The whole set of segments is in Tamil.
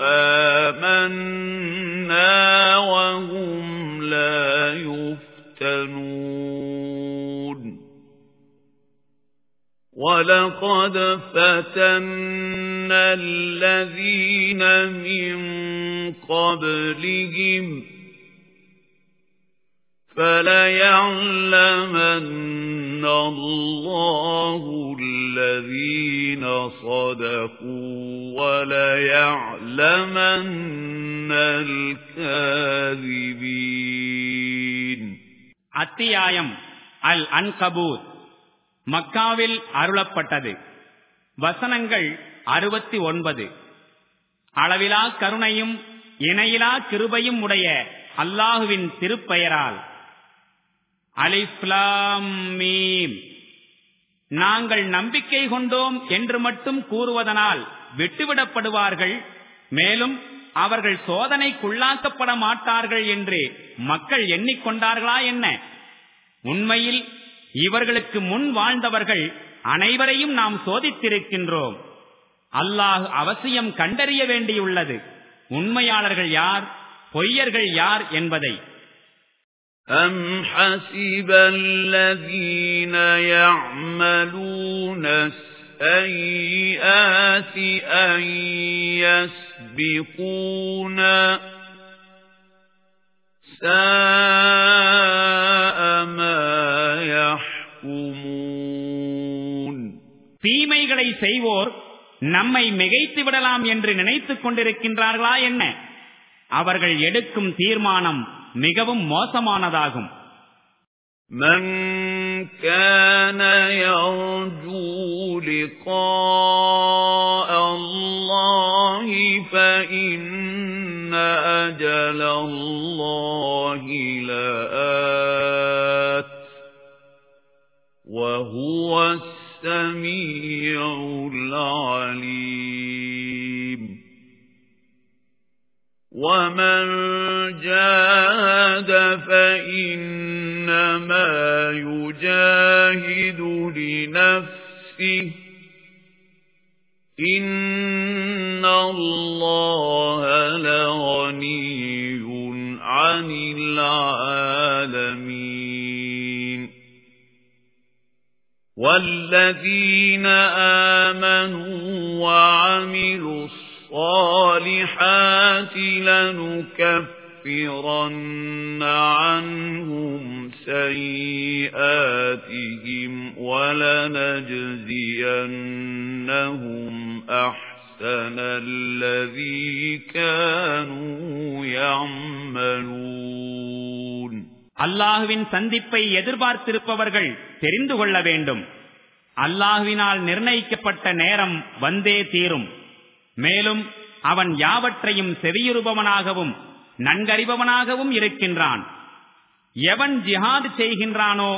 آمنا وهم لا يفتنون. ولقد فتنا الذين من قبلهم فَلَيَعْلَمَنَّ اللَّهُ الَّذِينَ صَدَقُوا وَلَيَعْلَمَنَّ الْكَاذِبِينَ அத்தியாயம் அல் அன்கபூர் மக்காவில் அருளப்பட்டது வசனங்கள் அறுபத்தி ஒன்பது அளவிலா கருணையும் இணையிலா கிருபையும் உடைய அல்லாஹுவின் திருப்பெயரால் அலிஸ்லாம் மீம். நாங்கள் நம்பிக்கை கொண்டோம் என்று மட்டும் கூறுவதனால் விட்டுவிடப்படுவார்கள். மேலும் அவர்கள் சோதனைக்குள்ளாக்கப்பட மாட்டார்கள் என்று மக்கள் எண்ணிக்கொண்டார்களா என்ன? உண்மையில் இவர்களுக்கு முன் வாழ்ந்தவர்கள் அனைவரையும் நாம் சோதித்திருக்கின்றோம். அல்லாஹ் அவசியம் கண்டறிய வேண்டியுள்ளது. உண்மையாளர்கள் யார்? பொய்யர்கள் யார் என்பதை أَمْ حَسِبَ الَّذِينَ يَعْمَلُونَ السَّيِّئَاتِ أَن يَسْبِقُونَا سَاءَ مَا يَحْكُمُونَ தீமைகளை செய்வோர் நம்மை மிகைத்து விடலாம் என்று நினைத்துக் கொண்டிருக்கின்றார்களா என்ன அவர்கள் எடுக்கும் தீர்மானம் மிகவும் மோசமானதாகும் من كان يرجو لقاء الله فإن أجل الله لآت وهو السميع العليم ومن جاهد فإنما يجاهد لنفسه إن الله لغني عن العالمين والذين آمنوا وعملوا الصالحات لنكفرن عنهم سيئاتهم ولنجزينهم أحسن الذي كانوا يعملون அல்லாஹுவின் சந்திப்பை எதிர்பார்த்திருப்பவர்கள் தெரிந்து கொள்ள வேண்டும் அல்லாஹுவினால் நிர்ணயிக்கப்பட்ட நேரம் வந்தே தீரும் மேலும் அவன் யாவற்றையும் செவியுறுபவனாகவும் நன்கறிபவனாகவும் இருக்கின்றான். எவன் ஜிஹாது செய்கின்றானோ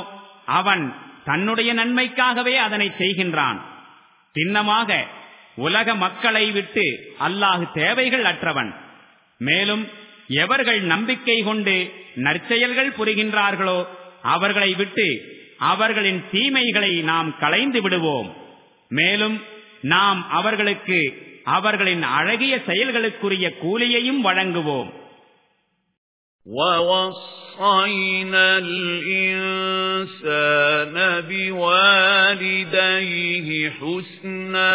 அவன் தன்னுடைய நன்மைக்காகவே அதனை செய்கின்றான். சின்னமாக உலக மக்களை விட்டு அல்லாஹு தேவைகள் அற்றவன். மேலும் எவர்கள் நம்பிக்கை கொண்டு நற்செயல்கள் புரிகின்றார்களோ அவர்களை விட்டு அவர்களின் தீமைகளை நாம் களைந்து விடுவோம். மேலும் நாம் அவர்களுக்கு அவர்களின் அழகிய செயல்களுக்குரிய கூலியையும் வழங்குவோம் وَوَصَّيْنَا الْإِنسَانَ بِوَالِدَيْهِ حُسْنًا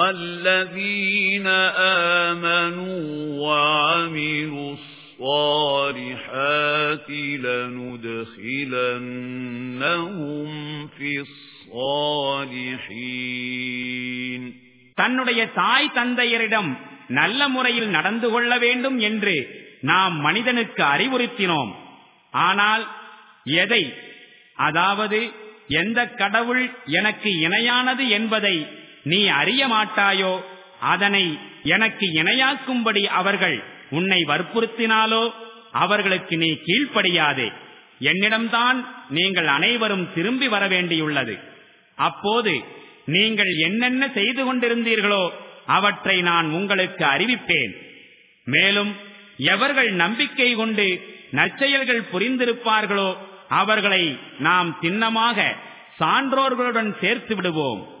والذين آمنوا وعملوا الصالحات لندخلنهم في الصالحين தன்னுடைய தாய் தந்தையரிடம் நல்ல முறையில் நடந்து கொள்ள வேண்டும் என்று நாம் மனிதனுக்கு அறிவுறுத்தினோம் ஆனால் எதை அதாவது எந்த கடவுள் எனக்கு இணையானது என்பதை நீ அறிய மாட்டாயோ? அதனை எனக்கு இணையாக்கும்படி அவர்கள் உன்னை வற்புறுத்தினாலோ? அவர்களுக்கு நீ கீழ்ப்படியாதே. என்னிடம்தான் நீங்கள் அனைவரும் திரும்பி வர வேண்டியுள்ளது. அப்போது நீங்கள் என்னென்ன செய்து கொண்டிருந்தீர்களோ அவற்றை நான் உங்களுக்கு அறிவிப்பேன். மேலும் எவர்கள் நம்பிக்கை கொண்டு நற்செயல்கள் புரிந்திருப்பார்களோ அவர்களை நாம் சின்னமாக சான்றோர்களுடன் சேர்த்து விடுவோம்.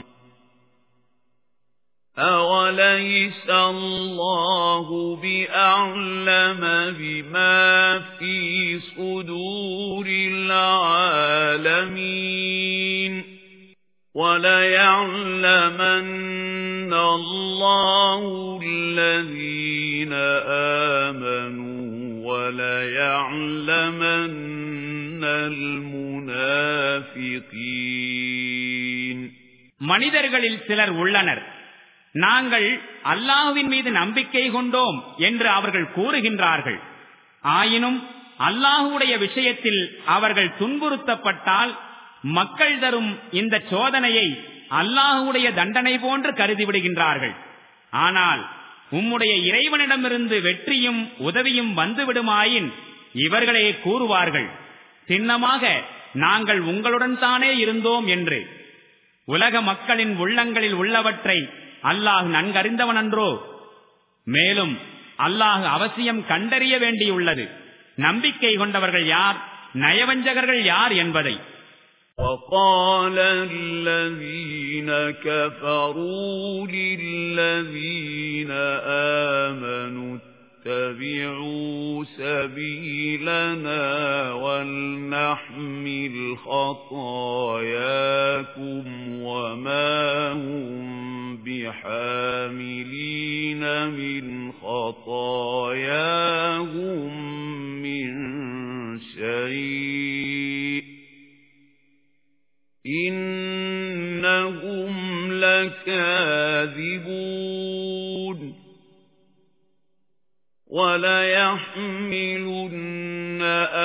أَوَلَيْسَ اللَّهُ بِأَعْلَمَ بِمَا فِي صُدُورِ الْعَالَمِينَ وَلَيَعْلَمَنَّ اللَّهُ الَّذِينَ آمَنُوا وَلَيَعْلَمَنَّ الْمُنَافِقِينَ மனிதர்களில் சிலர் உள்ளனர் நாங்கள் அல்லாஹுவின் மீது நம்பிக்கை கொண்டோம் என்று அவர்கள் கூறுகின்றார்கள். ஆயினும் அல்லாஹுடைய விஷயத்தில் அவர்கள் துன்புறுத்தப்பட்டால் மக்கள் தரும் இந்த சோதனையை அல்லாஹுடைய தண்டனை போன்று கருதிவிடுகின்றார்கள் ஆனால் உம்முடைய இறைவனிடமிருந்து வெற்றியும் உதவியும் வந்துவிடுமாயின் இவர்களே கூறுவார்கள் சின்னமாக நாங்கள் உங்களுடன் தானே இருந்தோம் என்று. உலக மக்களின் உள்ளங்களில் உள்ளவற்றை அல்லாஹ் நன்கறிந்தவனன்றோ மேலும் அல்லாஹ் அவசியம் கண்டறிய வேண்டியுள்ளது நம்பிக்கை கொண்டவர்கள் யார் நயவஞ்சகர்கள் யார் என்பதை وَقَالَ الَّذِينَ كَفَرُوا لِلَّذِينَ آمَنُوا اتَّبِعُوا سَبِيلَنَا وَلْنَحْمِلْ خَطَايَاكُمْ وَمَا هُمْ بِحَامِلِينَ مِنْ خَطَايَاهُمْ مِنْ شَيْءٍ. إِنَّهُمْ لَكَاذِبُونَ. وَلَيَحْمِلُنَّ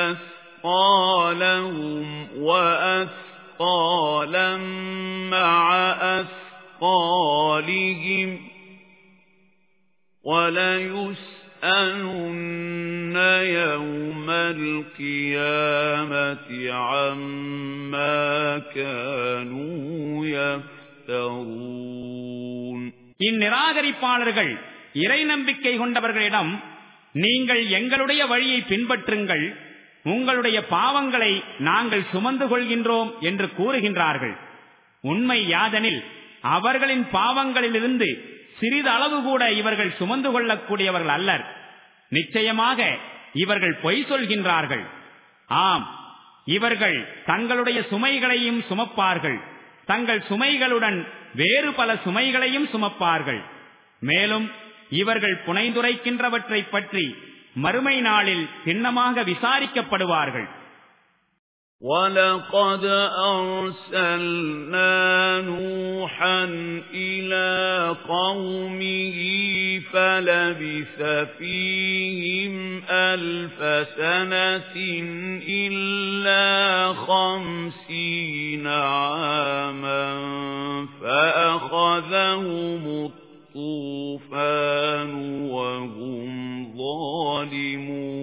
أَثْقَالَهُمْ وَأَثْقَالًا مَعَ أَثْقَالِهِمْ وَلَيُسْأَلُنَّ يسألن يوم القيامة عما كانوا يفترون இந்நிராகரிப்பாளர்கள் இறை நம்பிக்கை கொண்டவர்களிடம் நீங்கள் எங்களுடைய வழியை பின்பற்றுங்கள் உங்களுடைய பாவங்களை நாங்கள் சுமந்து கொள்கின்றோம் என்று கூறுகின்றார்கள். உண்மை யாதனில் அவர்களின் பாவங்களிலிருந்து சிறிதளவு கூட இவர்கள் சுமந்து கொள்ளக்கூடியவர்கள் அல்லர். நிச்சயமாக இவர்கள் பொய் சொல்கின்றார்கள். ஆம் இவர்கள் தங்களுடைய சுமைகளையும் சுமப்பார்கள். தங்கள் சுமைகளுடன் வேறு பல சுமைகளையும் சுமப்பார்கள். மேலும் இவர்கள் புனைந்துரைக்கின்றவற்றை பற்றி மறுமை நாளில் சின்னமாக விசாரிக்கப்படுவார்கள் وَلَقَدْ أَرْسَلْنَا نُوحًا إِلَى قَوْمِهِ فَلَبِثَ فِيهِمْ أَلْفَ سَنَةٍ إِلَّا خَمْسِينَ عَامًا فَأَخَذَهُمُ الطُّوفَانُ وَهُمْ ظَالِمُونَ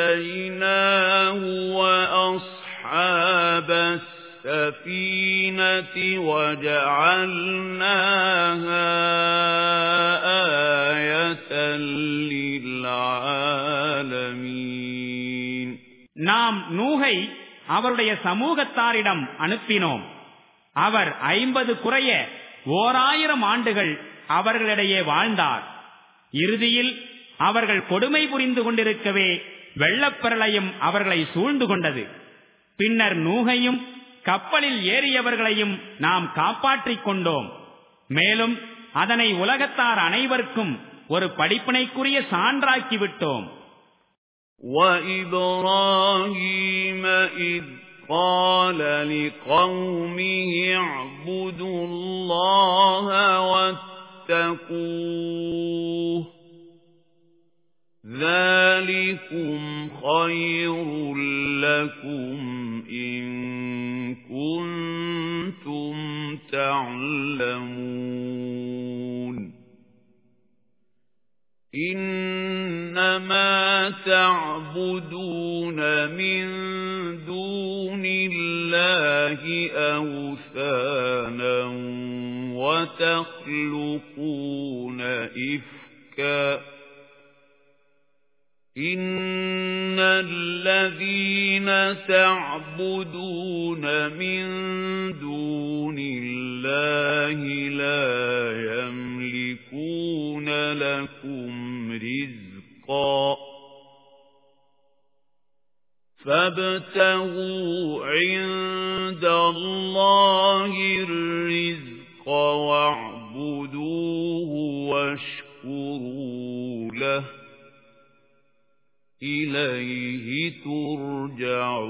فَأَنجَيْنَاهُ وَأَصْحَابَ السَّفِينَةِ وَجَعَلْنَاهَا آيَةً لِلْعَالَمِينَ நாம் நூகை அவருடைய சமூகத்தாரிடம் அனுப்பினோம் அவர் ஐம்பது குறைய ஓராயிரம் ஆண்டுகள் அவர்களிடையே வாழ்ந்தார் இறுதியில் அவர்கள் கொடுமை புரிந்து கொண்டிருக்கவே வெள்ளப்பிரளயம் அவர்களை சூழ்ந்து கொண்டது பின்னர் நூகையும் கப்பலில் ஏறியவர்களையும் நாம் காப்பாற்றிக் கொண்டோம் மேலும் அதனை உலகத்தார் அனைவருக்கும் ஒரு படிப்பினைக்குரிய சான்றாக்கி விட்டோம் وَإِبْرَاهِيمَ إِذْ قَالَ لِقَوْمِهِ اعْبُدُوا اللَّهَ وَاتَّقُوهُ ذَلِكُمْ خَيْرٌ لَّكُمْ إِن كُنتُمْ تَعْلَمُونَ إِنَّمَا تَعْبُدُونَ مِن اللَّهِ أَوْثَانًا وَتَخْلُقُونَ إِفْكًا إِنَّ الَّذِينَ تَعْبُدُونَ مِن دُونِ اللَّهِ لَا يَمْلِكُونَ لَكُمْ رِزْقًا فَابْتَغُوا عِندَ اللَّهِ الرِّزْقَ وَاعْبُدُوهُ وَاشْكُرُوا لَهُ. إِلَيْهِ تُرْجَعُونَ.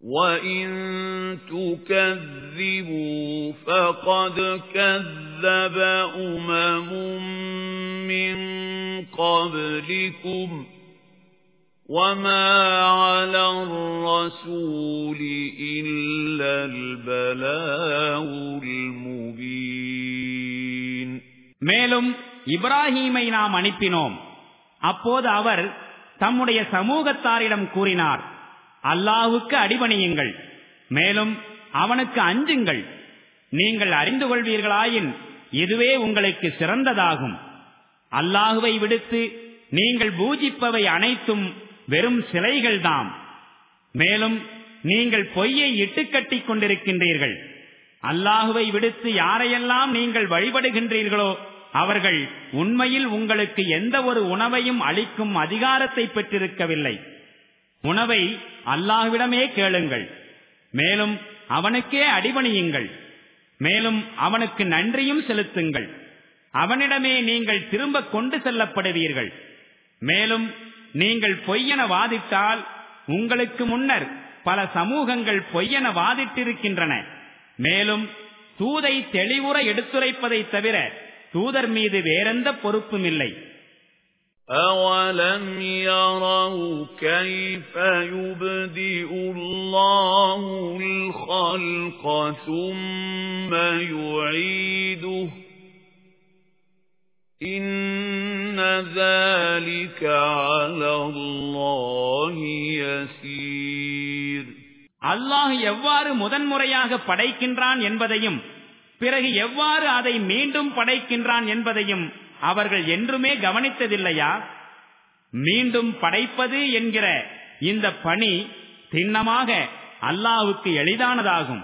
وَإِن تُكَذِّبُوا فَقَدْ كَذَّبَ أُمَمٌ مِّن قَبْلِكُمْ وَمَا عَلَى الرَّسُولِ إِلَّا الْبَلَاغُ الْمُبِينُ மேலும் இப்ராஹீமை நாம் அனுப்பினோம் அப்போது அவர் தம்முடைய சமூகத்தாரிடம் கூறினார் அல்லாஹுக்கு அடிபணியுங்கள் மேலும் அவனுக்கு அஞ்சுங்கள் நீங்கள் அறிந்து கொள்வீர்களாயின் இதுவே உங்களுக்கு சிறந்ததாகும் அல்லாஹுவை விடுத்து நீங்கள் பூஜிப்பவை அனைத்தும் வெறும் சிலைகள்தாம். மேலும் நீங்கள் பொய்யை இட்டுக்கட்டிக் கொண்டிருக்கின்றீர்கள். அல்லாஹுவை விடுத்து யாரையெல்லாம் நீங்கள் வழிபடுகின்றீர்களோ அவர்கள் உண்மையில் உங்களுக்கு எந்த ஒரு உணவையும் அளிக்கும் அதிகாரத்தை பெற்றிருக்கவில்லை. உணவை அல்லாஹ்விடமே கேளுங்கள். மேலும் அவனுக்கே அடிபணியுங்கள். மேலும் அவனுக்கு நன்றியும் செலுத்துங்கள். அவனிடமே நீங்கள் திரும்ப கொண்டு செல்லப்படுவீர்கள் மேலும் நீங்கள் பொய்யென வாதிட்டால் உங்களுக்கு முன்னர் பல சமூகங்கள் பொய்யென வாதிட்டிருக்கின்றன மேலும் தூதை தெளிவுற எடுத்துரைப்பதை தவிர தூதர் மீது வேறெந்த பொறுப்பும் இல்லை أَوَلَمْ يَرَوْا كَيْفَ يُبْدِئُ اللَّهُ الْخَلْقَ ثُمَّ يُعِيدُهُ إِنَّ ذَلِكَ عَلَى اللَّهِ يَسِيرٌ அல்லாஹ் எவ்வாறு முதன்முறையாக படைக்கின்றான் என்பதையும் பிறகு எவ்வாறு அதை மீண்டும் படைக்கின்றான் என்பதையும் அவர்கள் என்றுமே கவனித்ததில்லையா மீண்டும் படைப்பது என்கிற இந்த பணி திண்ணமாக அல்லாவுக்கு எளிதானதாகும்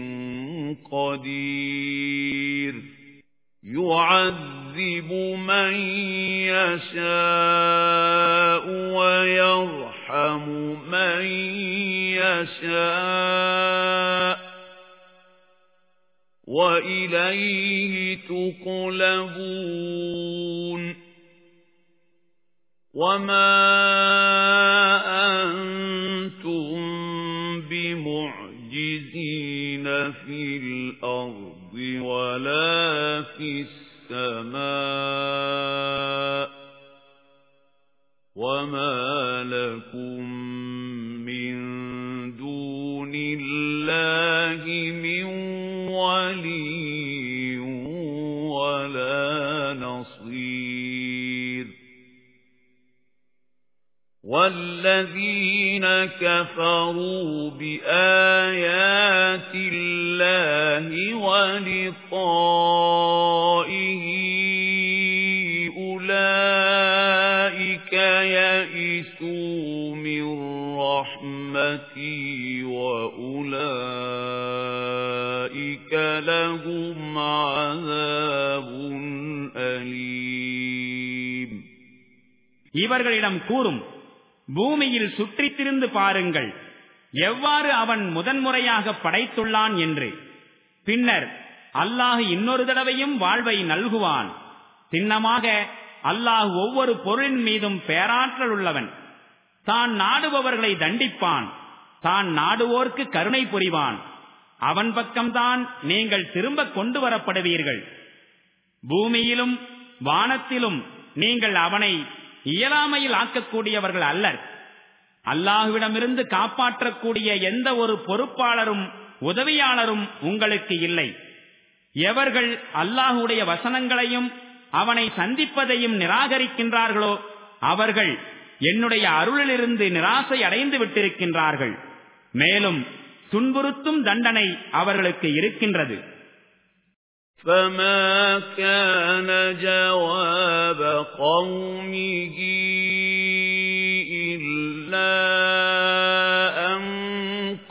قَدِيرٌ. يُعَذِّبُ مَن يَشَاءُ وَيَرْحَمُ مَن يَشَاءُ. وَإِلَيْهِ تُقْلَبُونَ. وَمَا فِي الْأَرْضِ وَلَا فِي السَّمَاءِ وَمَا لَكُم مِّن دُونِ اللَّهِ مِن وَلِيٍّ وَالَّذِينَ كَفَرُوا بِآيَاتِ اللَّهِ وَلِقَائِهِ أُولَئِكَ يَئِسُوا مِن رَّحْمَتِي وَأُولَئِكَ لَهُمْ عَذَابٌ أَلِيمٌ இவர்களிடம் கூறும் பூமியில் சுற்றித் திரிந்து பாருங்கள். எவ்வாறு அவன் முதன்முறையாக படைத்துள்ளான் என்று. பின்னர் அல்லாஹ் இன்னொரு தடவையும் வாழ்வை நல்குவான். சின்னமாக அல்லாஹ் ஒவ்வொரு பொருளின் மீதும் பேராற்றல் உள்ளவன். தான் நாடுபவர்களை தண்டிப்பான். தான் நாடுவோர்க்கு கருணை புரிவான். அவன் பக்கம்தான் நீங்கள் திரும்ப கொண்டு வரப்படுவீர்கள். பூமியிலும் வானத்திலும் நீங்கள் அவனை இயலாமையில் ஆக்கக்கூடியவர்கள் அல்லர். அல்லாஹுவிடமிருந்து காப்பாற்றக்கூடிய எந்த ஒரு பொறுப்பாளரும் உதவியாளரும் உங்களுக்கு இல்லை. எவர்கள் அல்லாஹுடைய வசனங்களையும் அவனை சந்திப்பதையும் நிராகரிக்கின்றார்களோ அவர்கள் என்னுடைய அருளிலிருந்து நிராசை அடைந்து விட்டிருக்கின்றார்கள். மேலும் துன்புறுத்தும் தண்டனை அவர்களுக்கு இருக்கின்றது. فَمَا كَانَ جَوَابَ قَوْمِهِ إِلَّا أَن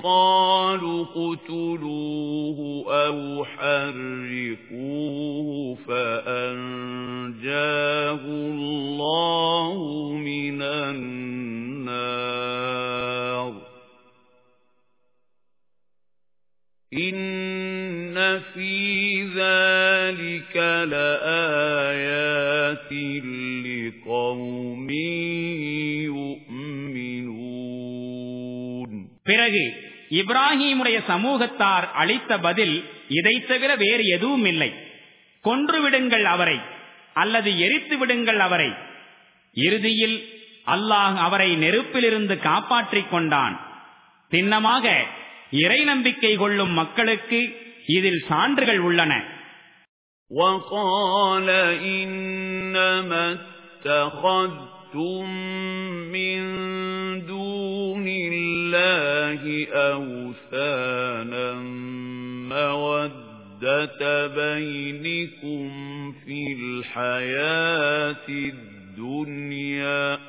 قَالُوا اقْتُلُوهُ أَوْ حَرِّقُوهُ فَأَنجَاهُ اللَّهُ مِنَ النَّارِ إِنَّ فِي ذَلِكَ لَآيَاتٍ لِقَوْمٍ يُؤْمِنُونَ பிறகு இப்ராஹீமுடைய சமூகத்தார் அளித்த பதில் இதை தவிர வேறு எதுவும் இல்லை கொன்றுவிடுங்கள் அவரை அல்லது எரித்து விடுங்கள் அவரை இறுதியில் அல்லாஹ் அவரை நெருப்பிலிருந்து காப்பாற்றிக் கொண்டான் சின்னமாக இறை நம்பிக்கை கொள்ளும் மக்களுக்கு இதில் சான்றுகள் உள்ளன وَقَالَ إِنَّمَا اتَّخَذْتُم مِّن دُونِ اللَّهِ أَوْثَانًا مَّوَدَّةَ بَيْنِكُمْ فِي الْحَيَاةِ الدُّنْيَا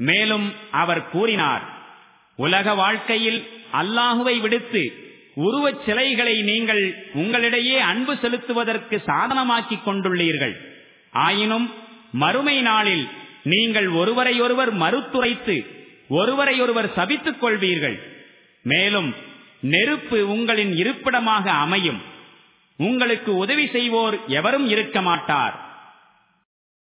மேலும் அவர் கூறினார் உலக வாழ்க்கையில் அல்லாஹுவை விடுத்து உருவச் சிலைகளை நீங்கள் உங்களிடையே அன்பு செலுத்துவதற்கு சாதனமாக்கிக் கொண்டுள்ளீர்கள். ஆயினும் மறுமை நாளில் நீங்கள் ஒருவரையொருவர் மறுத்துரைத்து ஒருவரையொருவர் சபித்துக் கொள்வீர்கள். மேலும் நெருப்பு உங்களின் இருப்பிடமாக அமையும். உங்களுக்கு உதவி செய்வோர் எவரும் இருக்க மாட்டார்.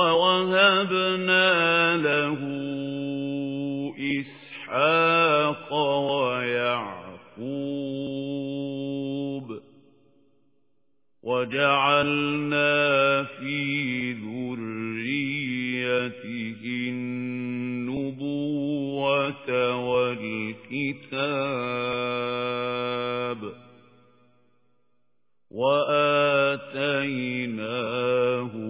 ووهبنا له إسحاق ويعقوب وجعلنا في ذريته النبوة والكتاب وآتيناه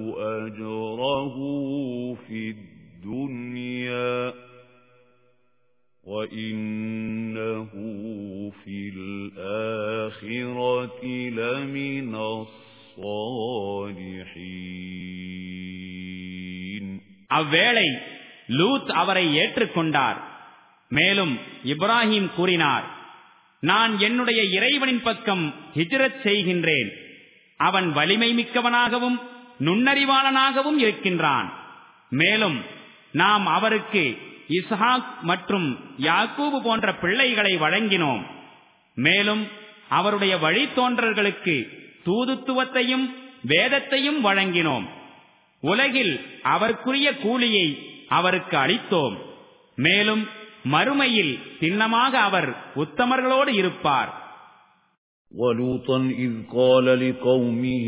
في الدنيا وإنه في الآخرة لمن الصالحين அவ்வேளை லூத் அவரை ஏற்றுக்கொண்டார் மேலும் இப்ராஹிம் கூறினார் நான் என்னுடைய இறைவனின் பக்கம் ஹிஜ்ரத் செய்கின்றேன் அவன் வலிமை மிக்கவனாகவும் நுண்ணறிவாளனாகவும் இருக்கின்றான் மேலும் நாம் அவருக்கு இஸ்ஹாக் மற்றும் யாக்கூபு போன்ற பிள்ளைகளை வழங்கினோம் மேலும் அவருடைய வழித்தோன்றல்களுக்கு தூதுத்துவத்தையும் வேதத்தையும் வழங்கினோம் உலகில் அவருக்குரிய கூலியை அவருக்கு அளித்தோம் மேலும் மறுமையில் சின்னமாக அவர் உத்தமர்களோடு இருப்பார் وَلُوطًا إِذْ قَالَ لِقَوْمِهِ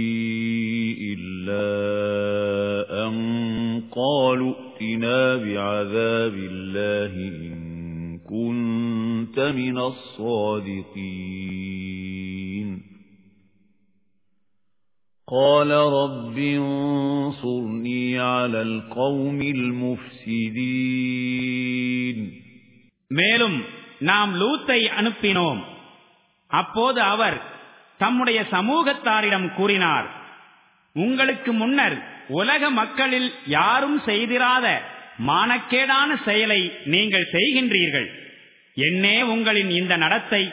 قالوا ائتنا بعذاب الله إن كنت من الصادقين قال رب انصرني على القوم المفسدين மேலும் நாம் லூத்தை அனுப்பினோம் அப்போது அவர் தம்முடைய சமூகத்தாரிடம் கூறினார் உங்களுக்கு முன்னர் உலக மக்களில் யாரும் செய்திராத மானக்கேடான செயலை நீங்கள் செய்கின்றீர்கள். என்னே உங்களின் இந்த நடத்தை?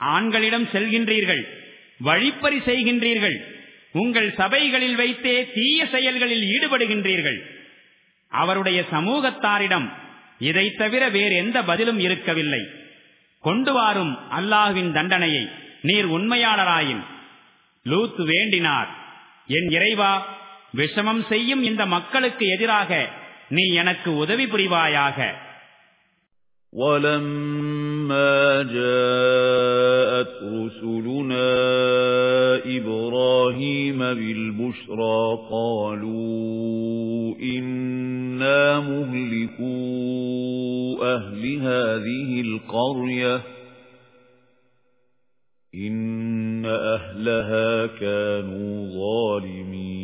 ஆண்களிடம் செல்கின்றீர்கள் வழிப்பறி செய்கின்றீர்கள் உங்கள் சபைகளில் வைத்தே தீய செயல்களில் ஈடுபடுகின்றீர்கள். அவருடைய சமூகத்தாரிடம் இதை தவிர வேறு எந்த பதிலும் இருக்கவில்லை. கொண்டு வாரும் அல்லாஹ்வின் தண்டனையை நீர் உண்மையாளராயின். லூத் வேண்டினார் என் இறைவா விஷமம் செய்யும் இந்த மக்களுக்கு எதிராக நீ எனக்கு உதவி புரிவாயாக ولما جاءت رسلنا إبراهيم بالبشرى قالوا إنا مهلكون أهل هذه القرية إن أهلها كانوا ظالمين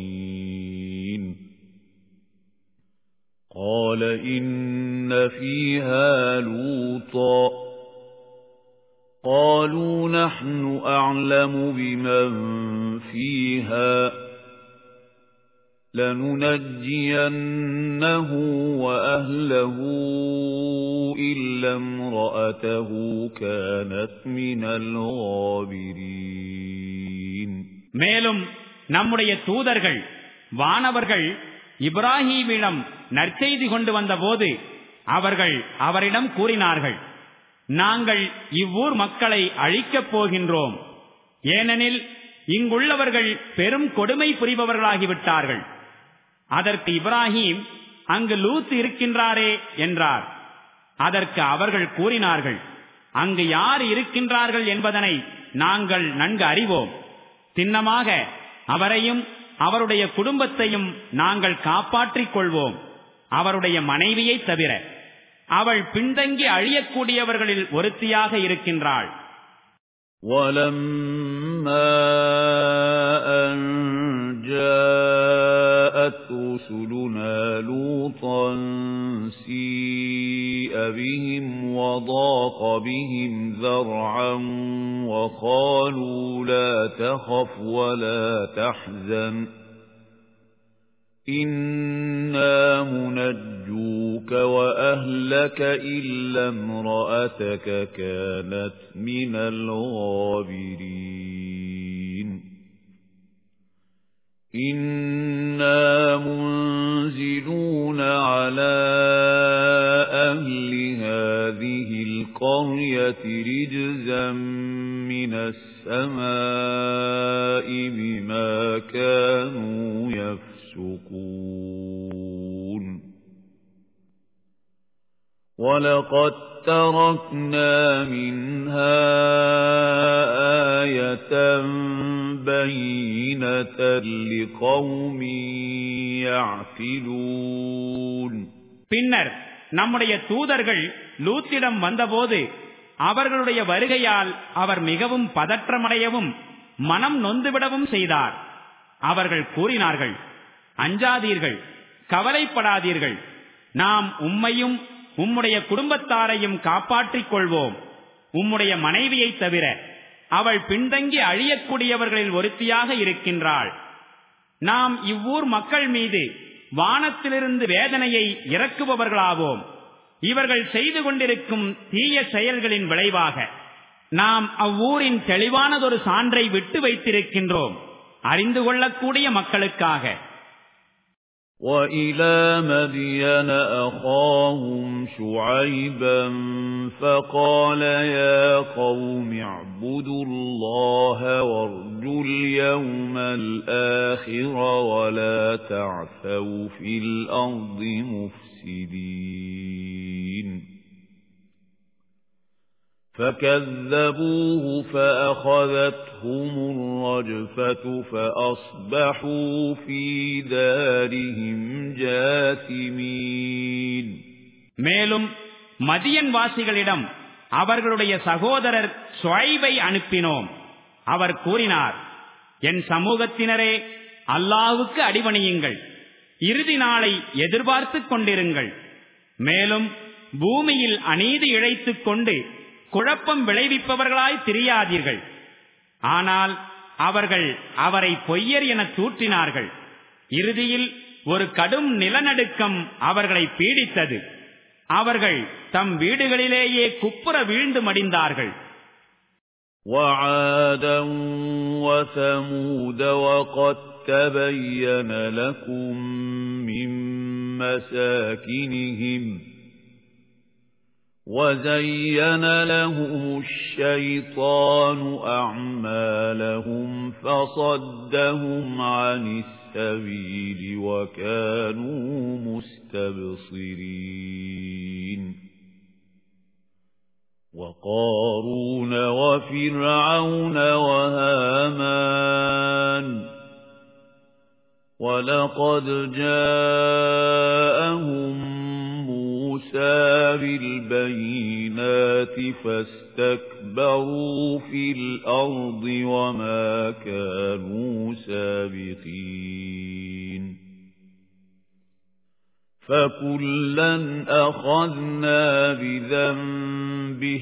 قال إن فيها لوطا قالوا نحن أعلم بمن فيها لننجينه وأهله إلا امرأته كانت من الغابرين மேலும் நம்முடைய தூதர்கள் வானவர்கள் இப்ராஹீமிடம் நற்செய்தி கொண்டு வந்தபோது அவர்கள் அவரிடம் கூறினார்கள் நாங்கள் இவ்வூர் மக்களை அழிக்கப் போகின்றோம். ஏனெனில் இங்குள்ளவர்கள் பெரும் கொடுமை புரிபவர்களாகிவிட்டார்கள். அதற்கு இப்ராஹிம் அங்கு லூத் இருக்கின்றாரே என்றார். அதற்கு அவர்கள் கூறினார்கள் அங்கு யார் இருக்கின்றார்கள் என்பதனை நாங்கள் நன்கு அறிவோம். சின்னமாக அவரையும் அவருடைய குடும்பத்தையும் நாங்கள் காப்பாற்றிக் கொள்வோம் அவருடைய மனைவியை தவிர அவள் பின்தங்கி அழியக்கூடியவர்களில் ஒருத்தியாக இருக்கின்றாள் وَلَمَّا أَن جَاءَ كذبت رسلنا لوطا سيء بهم وضاق بهم ذرعا وقالوا لا تخف ولا تحزن إنا منجوك وأهلك إلا امرأتك كانت من الغابرين إنا منزلون على أهل هذه القرية رجزا من السماء بما كانوا يفسقون ولقد تركنا منها آية بينة لقوم يعقلون பின்னர் நம்முடைய தூதர்கள் லூத்திடம் வந்தபோது அவர்களுடைய வருகையால் அவர் மிகவும் பதற்றமடையவும் மனம் நொந்துவிடவும் செய்தார் அவர்கள் கூறினார்கள் அஞ்சாதீர்கள் கவலைப்படாதீர்கள் நாம் உம்மையும் உம்முடைய குடும்பத்தாரையும் காப்பாற்றிக் கொள்வோம். உம்முடைய மனைவியை தவிர அவள் பின்தங்கி அழியக்கூடியவர்களில் ஒருத்தியாக இருக்கின்றாள். நாம் இவ்வூர் மக்கள் மீது வானத்திலிருந்து வேதனையை இறக்குபவர்களாவோம். இவர்கள் செய்து கொண்டிருக்கும் தீய செயல்களின் விளைவாக நாம் அவ்வூரின் தெளிவானதொரு சான்றை விட்டு வைத்திருக்கின்றோம். அறிந்து கொள்ளக்கூடிய மக்களுக்காக. وَإِلَى مَدْيَنَ أَخَاهُمْ شُعَيْبًا فَقَالَ يَا قَوْمِ اعْبُدُوا اللَّهَ وَارْجُوا الْيَوْمَ الْآخِرَ وَلَا تَعْثَوْا فِي الْأَرْضِ مُفْسِدِينَ. فَكَذَّبُوهُ فَأَخَذَتْهُمُ الرَّجْفَةُ فَأَصْبَحُوا فِي دَارِهِمْ جَاثِمِينَ மேலும் மதியன் வாசிகளிடம் அவர்களுடைய சகோதரர் சுவைவை அனுப்பினோம் அவர் கூறினார் என் சமூகத்தினரே அல்லாவுக்கு அடிபணியுங்கள் இறுதி நாளை எதிர்பார்த்துக் கொண்டிருங்கள் மேலும் பூமியில் அநீதி இழைத்துக் கொண்டு குழப்பம் விளைவிப்பவர்களாய் தெரியாதீர்கள் ஆனால் அவர்கள் அவரை பொய்யர் என தூற்றினார்கள் இறுதியில் ஒரு கடும் நிலநடுக்கம் அவர்களை பீடித்தது அவர்கள் தம் வீடுகளிலேயே குப்புற வீழ்ந்து மடிந்தார்கள் وعادا وثمود وقد تبين لكم من مساكنهم وَزَيَّنَ لَهُمُ الشَّيْطَانُ أَعْمَالَهُمْ فَصَدَّهُمْ عَنِ السَّبِيلِ وَكَانُوا مُسْتَبْصِرِينَ وَقَارُونَ وَفِرْعَوْنَ وَهَامَانَ وَلَقَدْ جَاءَهُم مُوسَى بِالْبَيِّنَاتِ فَاسْتَكْبَرُوا فِي الْأَرْضِ وَمَا كَانُوا سَابِقِينَ. فَكُلًّا أَخَذْنَا بِذَنبِهِ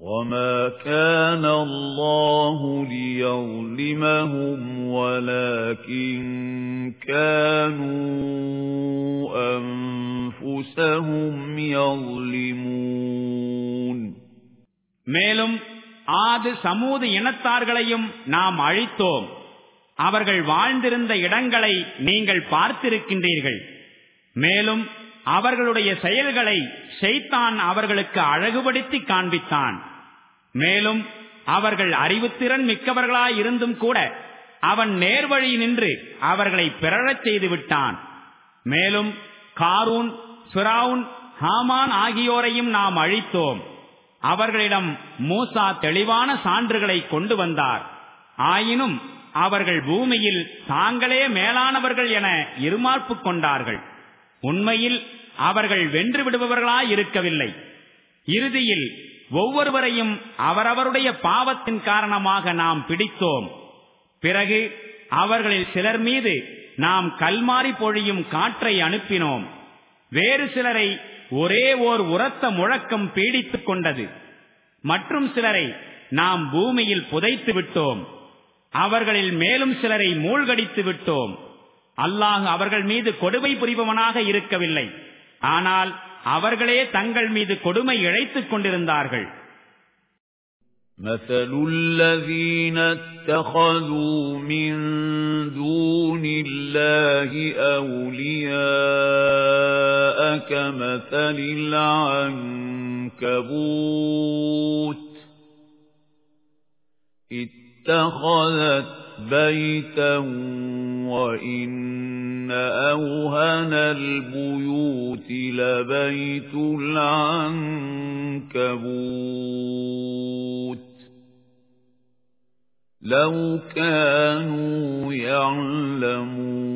وَمَا كَانَ اللَّهُ لِيَظْلِمَهُمْ وَلَكِن كَانُوا أَنفُسَهُمْ يَظْلِمُونَ மேலும் ஆது சமூது இனத்தார்களையும் நாம் அழித்தோம் அவர்கள் வாழ்ந்திருந்த இடங்களை நீங்கள் பார்த்திருக்கின்றீர்கள் மேலும் அவர்களுடைய செயல்களை செய்தான் அவர்களுக்கு அழகுபடுத்தி காண்பித்தான். மேலும் அவர்கள் அறிவுத்திறன் மிக்கவர்களாயிருந்தும் கூட அவன் நேர்வழி நின்று அவர்களை பிறழச் செய்து விட்டான். மேலும் காரூன் சுராவுன் ஹாமான் ஆகியோரையும் நாம் அழித்தோம். அவர்களிடம் மூசா தெளிவான சான்றுகளை கொண்டு வந்தார். ஆயினும் அவர்கள் பூமியில் தாங்களே மேலானவர்கள் என இருமார்ப்பு கொண்டார்கள். உண்மையில் அவர்கள் வென்று விடுபவர்களாயிருக்கவில்லை இறுதியில் ஒவ்வொருவரையும் அவரவருடைய பாவத்தின் காரணமாக நாம் பிடித்தோம். பிறகு அவர்களில் சிலர் மீது நாம் கல்மாறி பொழியும் காற்றை அனுப்பினோம். வேறு சிலரை ஒரே ஓர் உரத்த முழக்கம் பீடித்துக் கொண்டது. மற்றும் சிலரை நாம் பூமியில் புதைத்து விட்டோம். அவர்களில் மேலும் சிலரை மூழ்கடித்து விட்டோம். அல்லாஹ் அவர்கள் மீது கொடுமை புரிபவனாக இருக்கவில்லை ஆனால் அவர்களே தங்கள் மீது கொடுமை இழைத்துக் கொண்டிருந்தார்கள் مثل الذين اتخذوا من دون الله أولياء كمثل العنكبوت اتخذت بيتا وإن أوهن البيوت لبيت العنكبوت لو كانوا يعلمون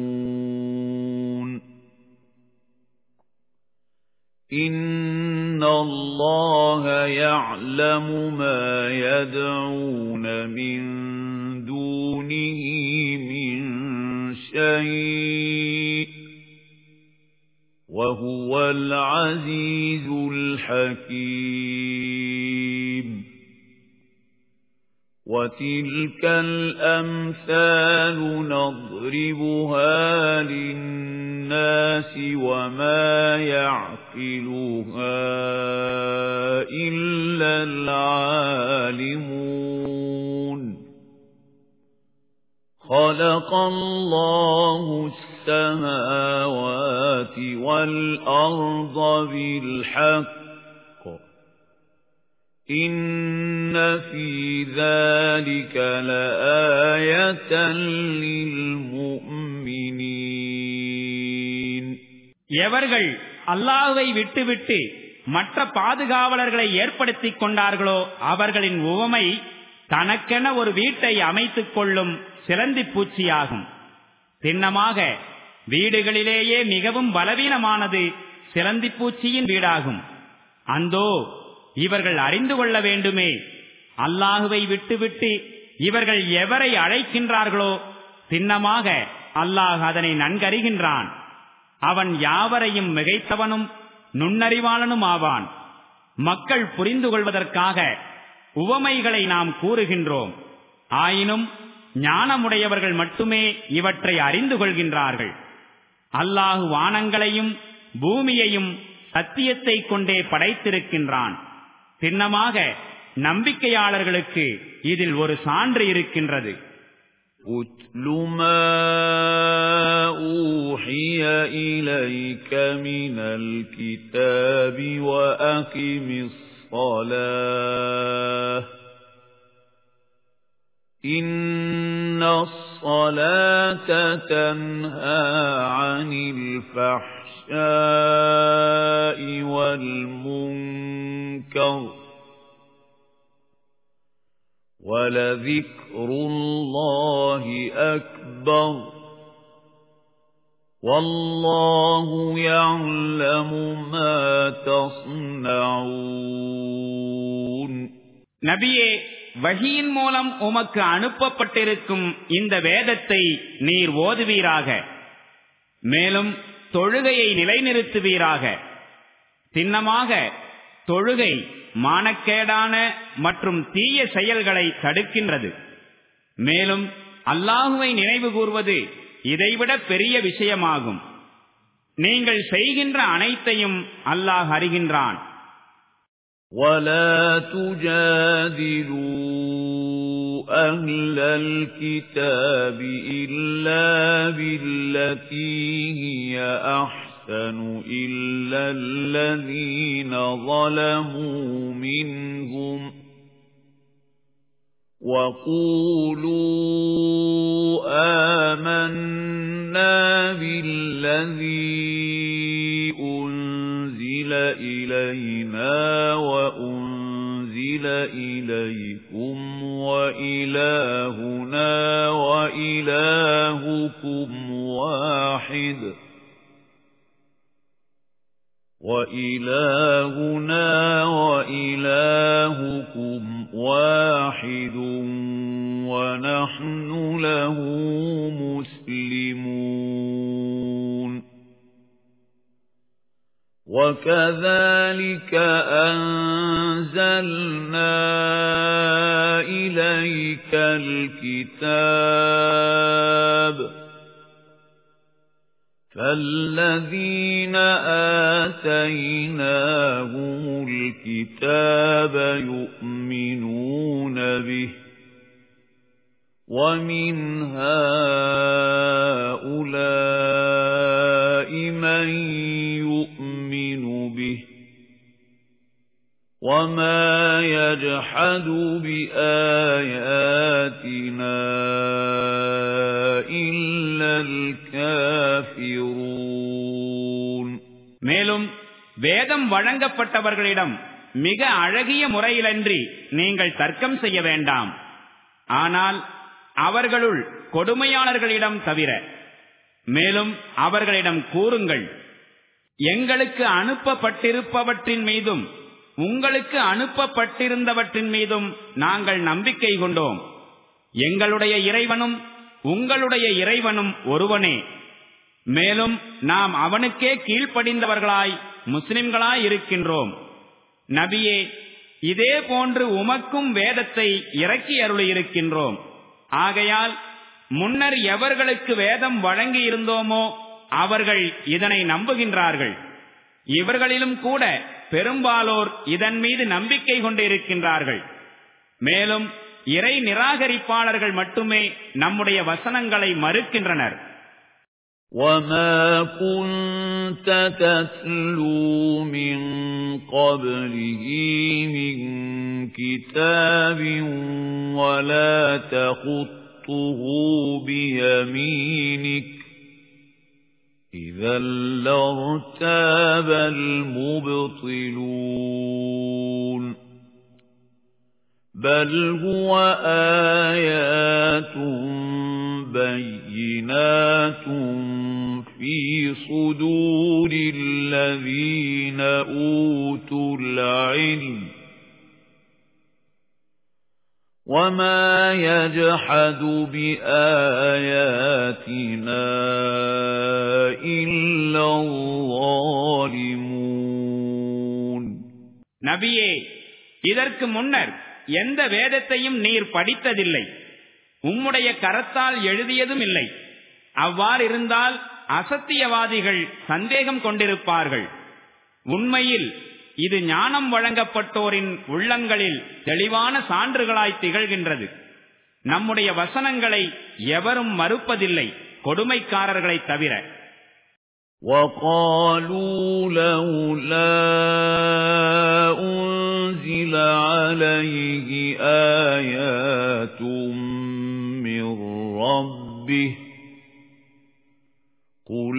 إن الله يعلم ما يدعون من دونه من شيء وهو العزيز الحكيم وتلك الأمثال نضربها للناس وما يعقلها إلا العالمون خلق الله السماوات والأرض بالحق إن في ذلك لآية للمؤمنين எவர்கள் அல்லாஹுவை விட்டுவிட்டு மற்ற பாதுகாவலர்களை ஏற்படுத்தி கொண்டார்களோ அவர்களின் உவமை தனக்கென ஒரு வீட்டை அமைத்துக் கொள்ளும் சிலந்தி பூச்சியாகும். சின்னமாக வீடுகளிலேயே மிகவும் பலவீனமானது சிலந்தி பூச்சியின் வீடாகும். அந்தோ இவர்கள் அறிந்து கொள்ள வேண்டுமே. அல்லாஹுவை விட்டுவிட்டு இவர்கள் எவரை அழைக்கின்றார்களோ சின்னமாக அல்லாஹ் அதனை நன்கறிகின்றான். அவன் யாவரையும் மிகைத்தவனும் நுண்ணறிவாளனும் ஆவான். மக்கள் புரிந்து கொள்வதற்காக உவமைகளை நாம் கூறுகின்றோம். ஆயினும் ஞானமுடையவர்கள் மட்டுமே இவற்றை அறிந்து கொள்கின்றார்கள். அல்லாஹு வானங்களையும் பூமியையும் சத்தியத்தை கொண்டே படைத்திருக்கின்றான். சின்னமாக நம்பிக்கையாளர்களுக்கு இதில் ஒரு சான்று இருக்கின்றது. أُتْلُ مَا أُوحِيَ إِلَيْكَ مِنَ الْكِتَابِ وَأَقِمِ الصَّلَاةَ إِنَّ الصَّلَاةَ تَنْهَى عَنِ الْفَحْشَاءِ وَالْمُنكَرِ وَلَذِكْرُ اللَّهِ أَكْبَرُ وَاللَّهُ يَعْلَمُ مَا تَصْنَعُونَ நபியே வகியின் மூலம் உமக்கு அனுப்பப்பட்டிருக்கும் இந்த வேதத்தை நீர் ஓதுவீராக மேலும் தொழுகையை நிலைநிறுத்துவீராக சின்னமாக தொழுகை மானக்கேடான மற்றும் தீய செயல்களை தடுக்கின்றது மேலும் அல்லாஹுவை நினைவு கூறுவது இதைவிட பெரிய விஷயமாகும் நீங்கள் செய்கின்ற அனைத்தையும் அல்லாஹ் அறிகின்றான் ولا تجادلوا أهل الكتاب إلا بالتي هي أحسن إلا الذين ظلموا منهم وقولوا آمنا بالذي أنزل إِلَيْنَا وَأُنْزِلَ إِلَيْكُمْ وَإِلَٰهُنَا وَإِلَٰهُكُمْ وَاحِدٌ وَإِلَٰهُنَا وَإِلَٰهُكُمْ وَاحِدٌ وَنَحْنُ لَهُ مُسْلِمُونَ. وَكَذَلِكَ أَنزَلْنَا إِلَيْكَ الْكِتَابَ فَالَّذِينَ آتَيْنَاهُمُ الْكِتَابَ يُؤْمِنُونَ بِهِ وَمِنْ هَؤُلَاءِ مَن وَمَا يَجْحَدُ بِآيَاتِنَا إِلَّا الْكَافِرُونَ மேலும் வேதம் வழங்கப்பட்டவர்களிடம் மிக அழகிய முறையிலன்றி நீங்கள் தர்க்கம் செய்ய வேண்டாம் ஆனால் அவர்களுள் கொடுமையாளர்களிடம் தவிர மேலும் அவர்களிடம் கூறுங்கள் எங்களுக்கு அனுப்பப்பட்டிருப்பவற்றின் மீதும் உங்களுக்கு அனுப்பப்பட்டிருந்தவற்றின் மீதும் நாங்கள் நம்பிக்கை கொண்டோம். எங்களுடைய இறைவனும் உங்களுடைய இறைவனும் ஒருவனே. மேலும் நாம் அவனுக்கே கீழ்ப்படிந்தவர்களாய் முஸ்லிம்களாய் இருக்கின்றோம். நபியே இதே போன்று உமக்கும் வேதத்தை இறக்கி அருளியிருக்கின்றோம். ஆகையால் முன்னர் எவர்களுக்கு வேதம் வழங்கி இருந்தோமோ அவர்கள் இதனை நம்புகின்றார்கள். இவர்களிலும் கூட பெரும்பாலோர் இதன் மீது நம்பிக்கை கொண்டிருக்கின்றார்கள் மேலும் இறை நிராகரிப்பாளர்கள் மட்டுமே நம்முடைய வசனங்களை மறுக்கின்றனர் وَمَا كُنْتَ تَتْلُو مِنْ قَبْلِهِ مِنْ كِتَابٍ وَلَا تَخُطُّهُ بِيَمِينِكَ إِذًا لَارْتَابَ الْمُبْطِلُونَ بَلْ هُوَ آيَاتٌ بَيِّنَاتٌ فِي صُدُورِ الَّذِينَ أُوتُوا الْعِلْمَ وَمَا يَجْحَدُ بِآيَاتِنَا إِلَّا الظَّالِمُونَ நபியே இதற்கு முன்னர் எந்த வேதத்தையும் நீர் படித்ததில்லை உம்முடைய கரத்தால் எழுதியதும் இல்லை அவ்வாறிருந்தால் அசத்தியவாதிகள் சந்தேகம் கொண்டிருப்பார்கள் உண்மையில் இது ஞானம் வழங்கப்பட்டோரின் உள்ளங்களில் தெளிவான சான்றுகளாய் திகழ்கின்றது நம்முடைய வசனங்களை எவரும் மறுப்பதில்லை கொடுமைக்காரர்களை தவிர وَقَالُوا لَوْلَا أُنْزِلَ عَلَيْهِ آيَاتٌ مِّن رَّبِّهِ قُلْ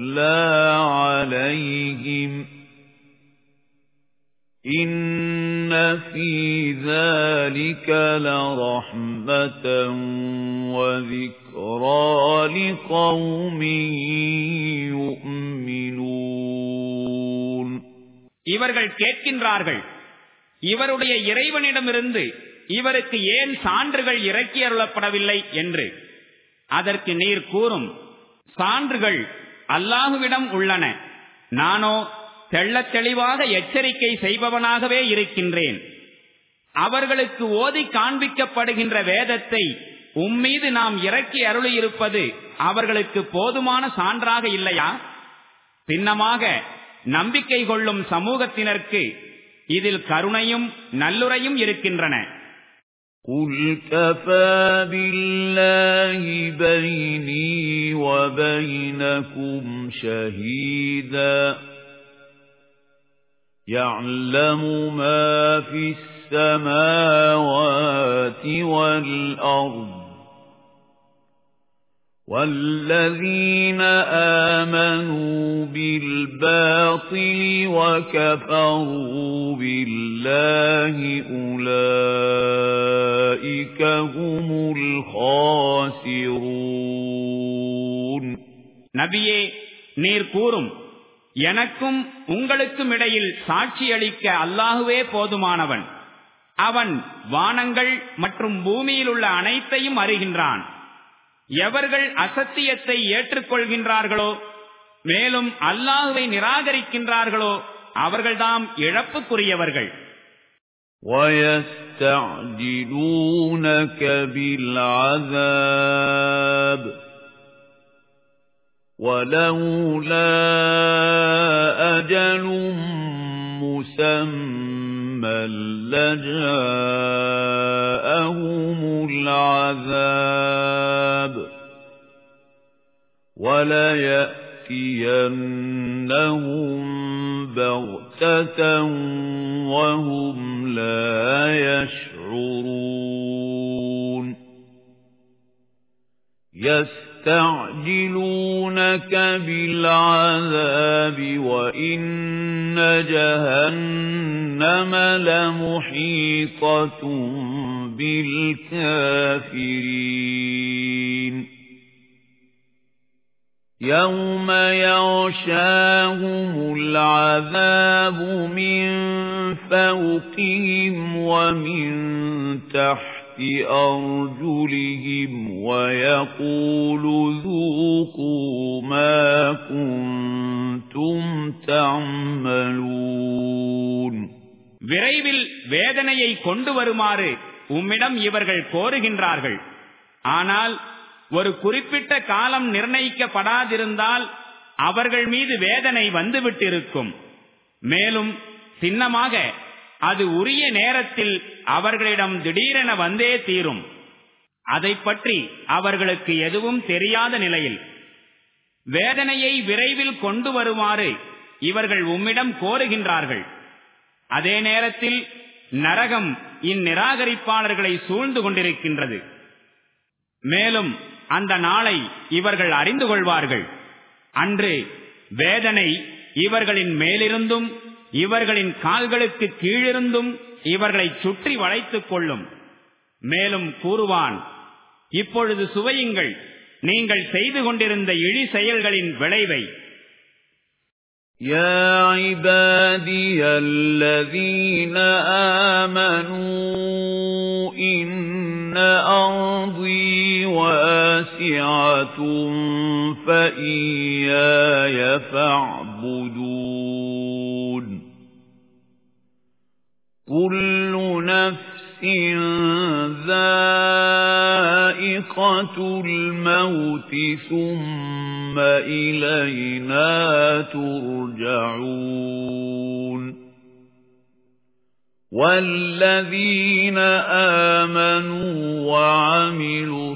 يُتْلَى عَلَيْهِمْ إِنَّ فِي ذَلِكَ لَرَحْمَةً وَذِكْرَى لِقَوْمٍ يُؤْمِنُونَ இவர்கள் கேட்கின்றார்கள் இவருடைய இறைவனிடமிருந்து இவருக்கு ஏன் சான்றுகள் இறக்கி அருளப்படவில்லை என்று அதற்கு நீர் கூறும் சான்றுகள் அல்லாஹுவிடம் உள்ளன. நானோ தெள்ளத் தெளிவாக எச்சரிக்கை செய்பவனாகவே இருக்கின்றேன். அவர்களுக்கு ஓதி காண்பிக்கப்படுகின்ற வேதத்தை உம்மீது நாம் இறக்கி அருளியிருப்பது அவர்களுக்கு போதுமான சான்றாக இல்லையா? சின்னமாக நம்பிக்கை கொள்ளும் சமூகத்தினருக்கு இதில் கருணையும் நல்லுறையும் இருக்கின்றன. قُلْ كَفَى بِاللَّهِ بَيْنِي وَبَيْنَكُمْ شَهِيدًا يَعْلَمُ مَا فِي السَّمَاوَاتِ وَالْأَرْضِ وَالَّذِينَ آمَنُوا بِالْبَاطِلِ وَكَفَرُوا بِاللَّهِ أُولَئِكَ هُمُ الْخَاسِرُونَ நபியே நீர் கூறும் எனக்கும் உங்களுக்கும் இடையில் சாட்சியளிக்க அல்லாஹுவே போதுமானவன் அவன் வானங்கள் மற்றும் பூமியில் உள்ள அனைத்தையும் அறிகின்றான் எவர்கள் அசத்தியத்தை ஏற்றுக்கொள்கின்றார்களோ மேலும் அல்லாஹுவை நிராகரிக்கின்றார்களோ அவர்கள்தாம் இழப்புக்குரியவர்கள் وَيَسْتَعْجِلُونَكَ بِالْعَذَابِ وَلَوْلَا أَجَلٌ مُّسَمًّى لَّجَاءَهُمُ الْعَذَابُ وَلَيَأْتِيَنَّهُم بَغْتَةً وَهُمْ لَا يَشْعُرُونَ يَسْتَعْجِلُونَكَ بِالْعَذَابِ وَإِنَّ جَهَنَّمَ لَمُحِيطَةٌ بِالْكَافِرِينَ. يَوْمَ يَغْشَاهُمُ الْعَذَابُ مِنْ فَوْقِهِمْ وَمِنْ تَحْتِ أَرْجُلِهِمْ وَيَقُولُ ذُوقُوا مَا كُنْتُمْ تَعْمَلُونَ விரைவில் வேதனையை கொண்டு வருமாறு உம்மிடம் இவர்கள் கோருகின்றார்கள் ஆனால் ஒரு குறிப்பிட்ட காலம் நிர்ணயிக்கப்படாதிருந்தால் அவர்கள் மீது வேதனை வந்துவிட்டிருக்கும் மேலும் சின்னமாக அது உரிய நேரத்தில் அவர்களிடம் திடீரென வந்தே தீரும். அதை பற்றி அவர்களுக்கு எதுவும் தெரியாத நிலையில் வேதனையை விரைவில் கொண்டு வருமாறு இவர்கள் உம்மிடம் கோருகின்றார்கள். அதே நேரத்தில் நரகம் இந்நிராகரிப்பாளர்களை சூழ்ந்து கொண்டிருக்கின்றது. மேலும் அந்த நாளை இவர்கள் அறிந்து கொள்வார்கள். அன்று வேதனை இவர்களின் மேலிருந்தும் இவர்களின் கால்களுக்கு கீழிருந்தும் இவர்களை சுற்றி வளைத்துக் கொள்ளும் மேலும் கூறுவான் இப்பொழுது சுவையுங்கள் நீங்கள் செய்து கொண்டிருந்த இழி செயல்களின் விளைவை يا عبادي الذين آمنوا إن أرضي واسعة فإياي فاعبدون كل نفس ذائقة الموت ثم إلينا ترجعون. والذين آمنوا وعملوا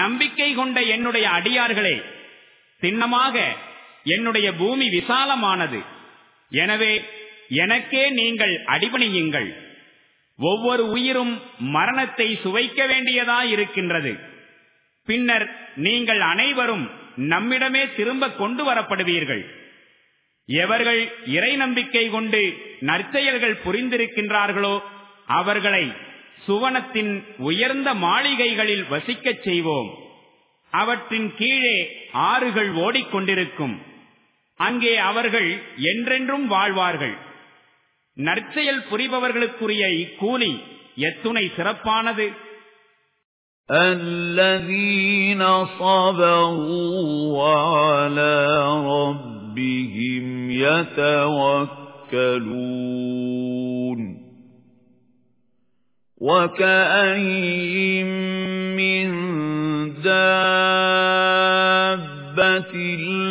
நம்பிக்கை கொண்ட என்னுடைய அடியார்களே சின்னமாக என்னுடைய பூமி விசாலமானது. எனவே எனக்கே நீங்கள் அடிபணியுங்கள். ஒவ்வொரு உயிரும் மரணத்தை சுவைக்க வேண்டியதாயிருக்கின்றது பின்னர் நீங்கள் அனைவரும் நம்மிடமே திரும்ப கொண்டு வரப்படுவீர்கள். எவர்கள் இறை நம்பிக்கை கொண்டு நற்செயல்கள் புரிந்திருக்கின்றார்களோ அவர்களை சுவனத்தின் உயர்ந்த மாளிகைகளில் வசிக்கச் செய்வோம் அவற்றின் கீழே ஆறுகள் ஓடிக்கொண்டிருக்கும் அங்கே அவர்கள் என்றென்றும் வாழ்வார்கள் நற்செயல் புரிபவர்களுக்குரிய இக்கூலி எத்துணை சிறப்பானது الذين صبروا وعلى ربهم يتوكلون وكأين من دابة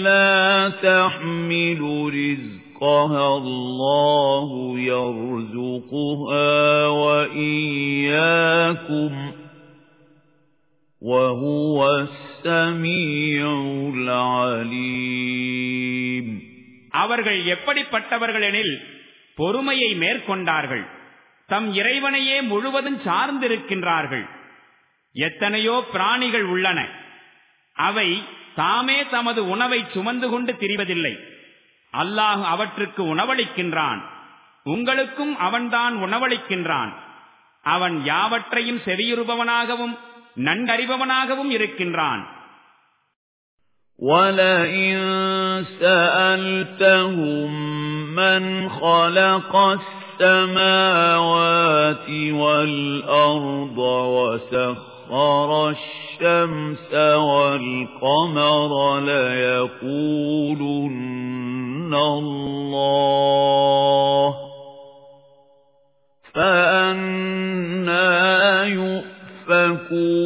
لا تحمل رزقها الله يرزقها وإياكم وهو السميع العليم அவர்கள் எப்படிப்பட்டவர்கள் எனில் பொறுமையை மேற்கொண்டார்கள் தம் இறைவனையே முழுவதும் சார்ந்திருக்கின்றார்கள் எத்தனையோ பிராணிகள் உள்ளன அவை தாமே தமது உணவை சுமந்து கொண்டு திரிவதில்லை அல்லாஹ் அவற்றுக்கு உணவளிக்கின்றான் உங்களுக்கும் அவன்தான் உணவளிக்கின்றான் அவன் யாவற்றையும் செவியுறுபவனாகவும் நன்கறிபவனாகவும் இருக்கின்றான் وَلَئِن سَأَلْتَهُم مَّنْ خَلَقَ السَّمَاوَاتِ وَالْأَرْضَ وَسَخَّرَ الشَّمْسَ وَالْقَمَرَ لَيَقُولُنَّ اللَّهُ فَأَنَّى يُؤْفَكُونَ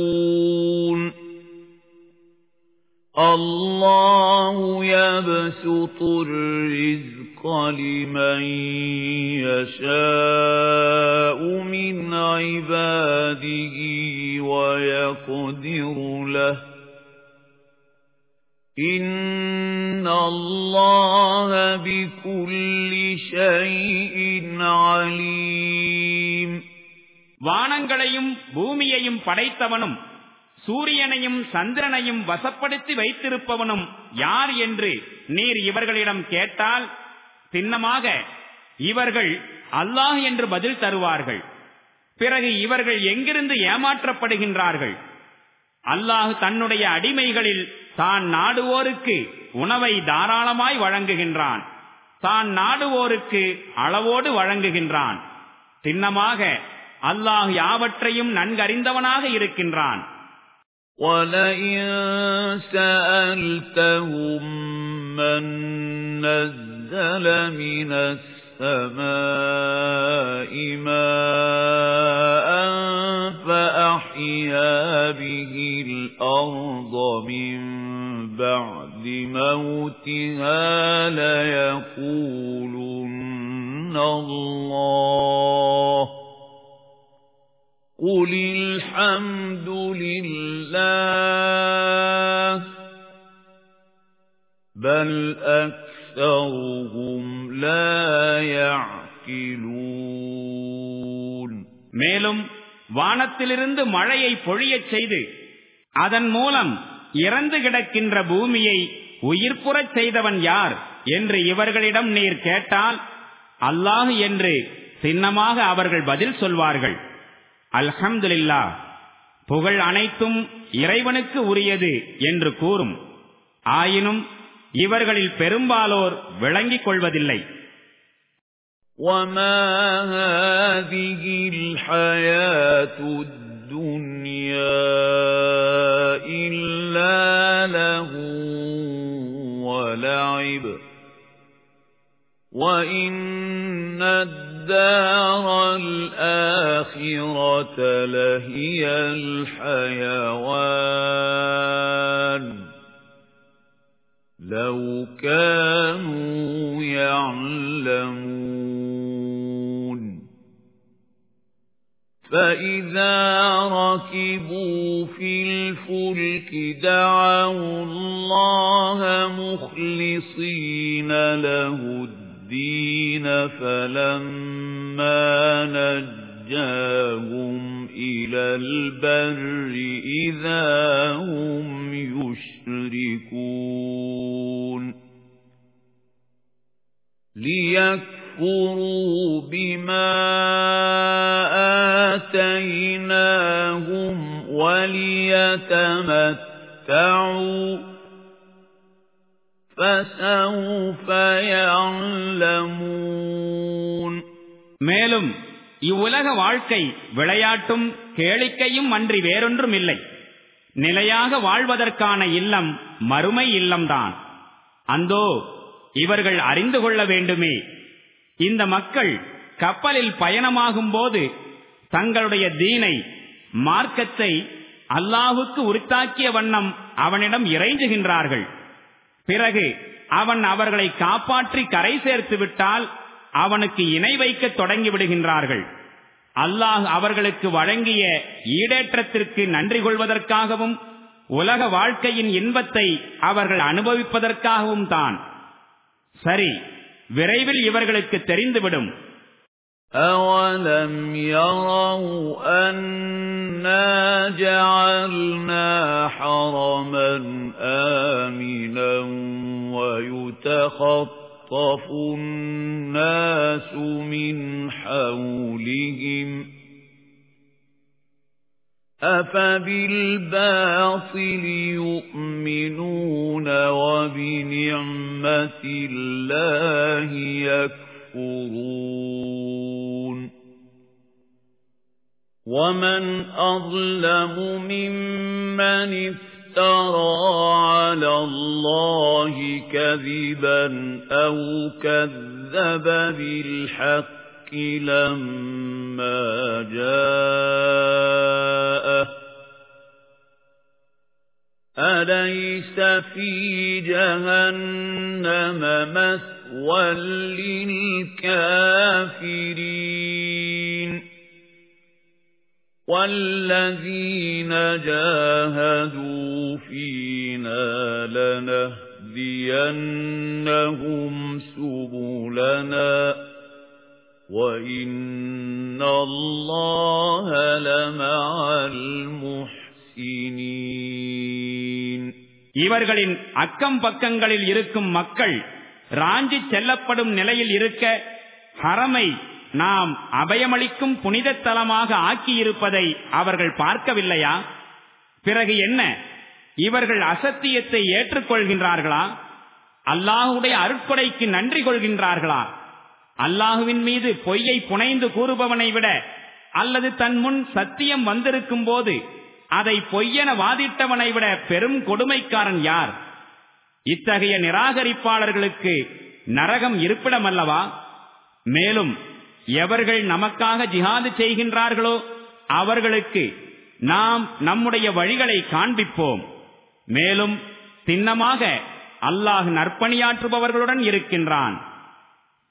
اللَّهُ يَبْسُطُ الرِّزْقَ لِمَن يَشَاءُ مِنْ عِبَادِهِ وَيَقْدِرُ لَهُ إِنَّ اللَّهَ بِكُلِّ شَيْءٍ عَلِيمٌ வானங்களையும் பூமியையும் படைத்தவனும் சூரியனையும் சந்திரனையும் வசப்படுத்தி வைத்திருப்பவனும் யார் என்று நீர் இவர்களிடம் கேட்டால் சின்னமாக இவர்கள் அல்லாஹ் என்று பதில் தருவார்கள் பிறகு இவர்கள் எங்கிருந்து ஏமாற்றப்படுகின்றார்கள் அல்லாஹ் தன்னுடைய அடிமைகளில் தான் நாடுவோருக்கு உணவை தாராளமாய் வழங்குகின்றான் தான் நாடுவோருக்கு அளவோடு வழங்குகின்றான் சின்னமாக அல்லாஹ் யாவற்றையும் நன்கறிந்தவனாக இருக்கின்றான் وَلَئِن سَأَلْتَهُم مَّن نَّزَّلَ مِنَ السَّمَاءِ مَاءً فَأَحْيَا بِهِ الْأَرْضَ مِن بَعْدِ مَوْتِهَا لَيَقُولُنَّ اللَّهُ. قُلِ الْحَمْدُ لِلَّهِ بَلْ أَكْثَرُهُمْ لَا يَعْقِلُونَ மேலும் வானத்திலிருந்து மழையை பொழியச் செய்து அதன் மூலம் இறந்து கிடக்கின்ற பூமியை உயிர்ப்புறச் செய்தவன் யார் என்று இவர்களிடம் நீர் கேட்டால் அல்லாஹ் என்று சின்னமாக அவர்கள் பதில் சொல்வார்கள் அல்ஹம்துலில்லா புகழ் அனைத்தும் இறைவனுக்கு உரியது என்று கூறும் ஆயினும் இவர்களில் பெரும்பாலோர் விளங்கிக் கொள்வதில்லை وَمَا هَٰذِهِ الْحَيَاةُ الدُّنْيَا إِلَّا لَهْوٌ وَلَعِبٌ وَإِنَّ الدَّارَ الْآخِرَةَ لَهِيَ الْحَيَوَانُ لَوْ كَانُوا يَعْلَمُونَ فَإِذَا رَكِبُوا فِي الْفُلْكِ دَعَوُا اللَّهَ مُخْلِصِينَ لَهُ الدِّينَ فَلَمَّا نَجَّاهُمْ إِلَى الْبَرِّ إِذَا هُمْ يُشْرِكُونَ لِيَكْفُرُوا بِمَا آتَيْنَاهُمْ وَلِيَتَمَتَّعُوا فَسَوْفَ يَعْلَمُونَ மேலும் இவ்வுலக வாழ்க்கை விளையாட்டும் கேளிக்கையும் அன்றி வேறொன்றும் இல்லை. நிலையாக வாழ்வதற்கான இல்லம் மறுமை இல்லம்தான். அந்தோ இவர்கள் அறிந்து கொள்ள வேண்டுமே. இந்த மக்கள் கப்பலில் பயணமாகும் போது தங்களுடைய தீனை மார்க்கத்தை அல்லாஹுக்கு உரித்தாக்கிய வண்ணம் அவனிடம் இறைஞ்சுகின்றார்கள். பிறகு அவன் அவர்களை காப்பாற்றி கரை சேர்த்து விட்டால் அவனுக்கு இணை வைக்க தொடங்கி விடுகின்றார்கள் அல்லாஹ் அவர்களுக்கு வழங்கிய ஈடேற்றத்திற்கு நன்றி கொள்வதற்காகவும் உலக வாழ்க்கையின் இன்பத்தை அவர்கள் அனுபவிப்பதற்காகவும் தான் சரி விரைவில் இவர்களுக்கு தெரிந்துவிடும் أَوَلَمْ يَرَوْا أَنَّا جَعَلْنَا حَرَمًا آمِنًا وَيُتَخَطَّفُ النَّاسُ مِنْ حَوْلِهِمْ أَفَبِالْبَاطِلِ يُؤْمِنُونَ وَبِنِعْمَةِ اللَّهِ يَكْفُرُونَ وَمَنْ أَظْلَمُ مِمَّنِ افْتَرَى عَلَى اللَّهِ كَذِبًا أَوْ كَذَّبَ بِالْحَقِّ الْحَقِّ لَمَّا جَاءَهُ أَلَيْسَ فِي جَهَنَّمَ مَثْوًى لِلْكَافِرِينَ وَالَّذِينَ جَاهَدُوا فِينَا لَنَهْدِيَنَّهُمْ سُبُلَنَا وَإِنَّ اللَّهَ لَمَعَ الْمُحْسِنِينَ இவர்களின் அக்கம் பக்கங்களில் இருக்கும் மக்கள் ராஞ்சி செல்லப்படும் நிலையில் இருக்க ஹரமை நாம் அபயமளிக்கும் புனித தலமாக ஆக்கியிருப்பதை அவர்கள் பார்க்கவில்லையா? பிறகு என்ன? இவர்கள் அசத்தியத்தை ஏற்றுக்கொள்கின்றார்களா? அல்லாஹுடைய அருட்கொடைக்கு நன்றி கொள்கின்றார்களா? அல்லாஹுவின் மீது பொய்யை புனைந்து கூறுபவனை விட அல்லது தன் முன் சத்தியம் வந்திருக்கும் போது அதை பொய்யென வாதிட்டவனை விட பெரும் கொடுமைக்காரன் யார்? இத்தகைய நிராகரிப்பாளர்களுக்கு நரகம் இருப்பிடமல்லவா? மேலும் எவர்கள் நமக்காக ஜிஹாது செய்கின்றார்களோ அவர்களுக்கு நாம் நம்முடைய வழிகளை காண்பிப்போம். மேலும் சின்னமாக அல்லாஹ் நற்பணியாற்றுபவர்களுடன் இருக்கின்றான்.